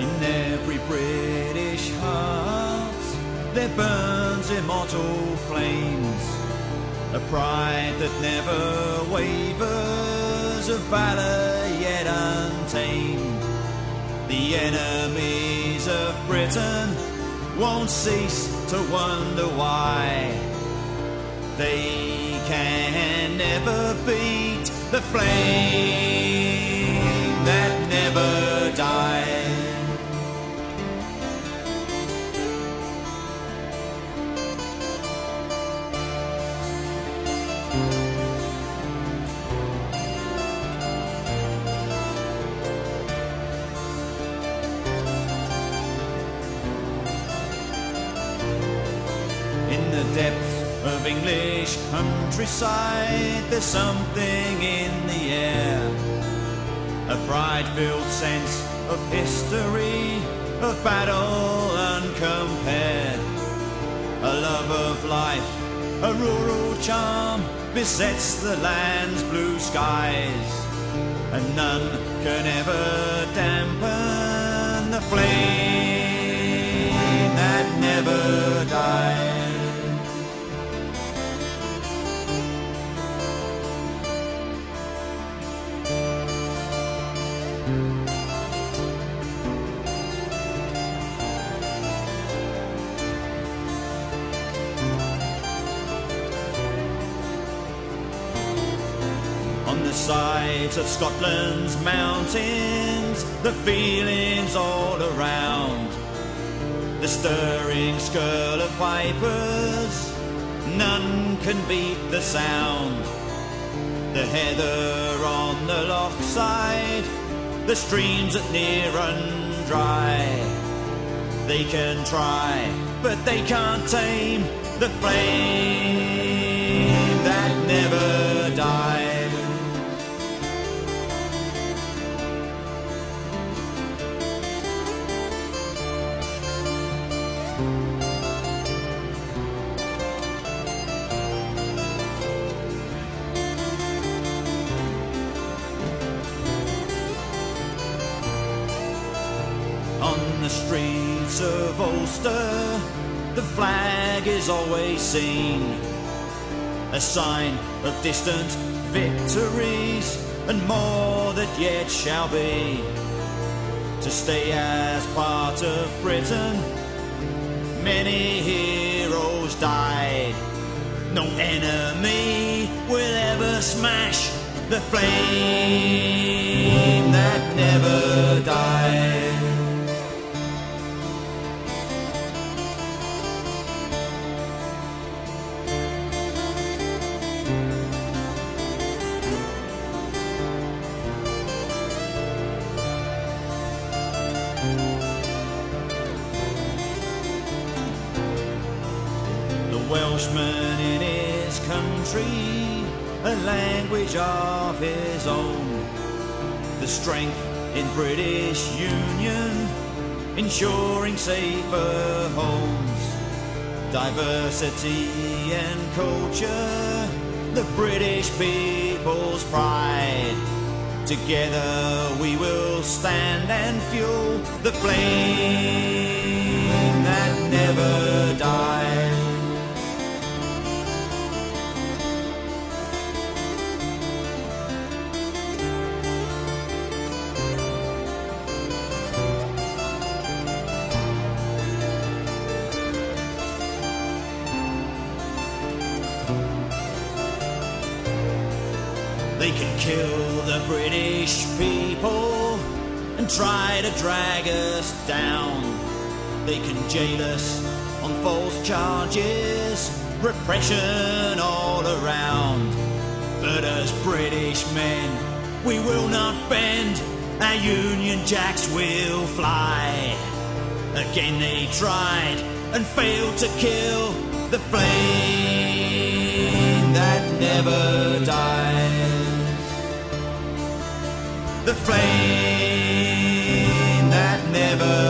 every British heart there burns immortal flames, a pride that never wavers, a valor yet untamed. The enemies of Britain won't cease to wonder why they can never beat the flame that never dies. The depths of English countryside, there's something in the air. A pride-filled sense of history, of battle uncompared. A love of life, a rural charm besets the land's blue skies, and none can ever dampen the flame that never dies. The sides of Scotland's mountains, the feelings all around. The stirring skirl of pipers, none can beat the sound. The heather on the loch side, the streams that near run dry. They can try, but they can't tame the flame that never died. The streets of Ulster, the flag is always seen, a sign of distant victories and more that yet shall be. To stay as part of Britain, many heroes died. No enemy will ever smash the flame that never died. Welshman in his country, a language of his own. The strength in British Union, ensuring safer homes. Diversity and culture, the British people's pride. Together we will stand and fuel the flame that never They can kill the British people and try to drag us down. They can jail us on false charges, repression all around. But as British men, we will not bend, our Union Jacks will fly. Again they tried and failed to kill the flame that never dies. The flame that never.